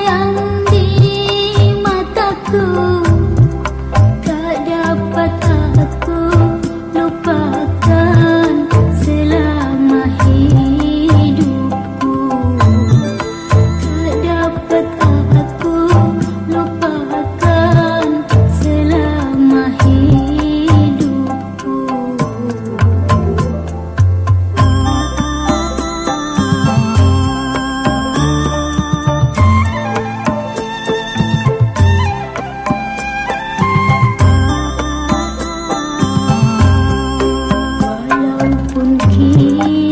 sayang say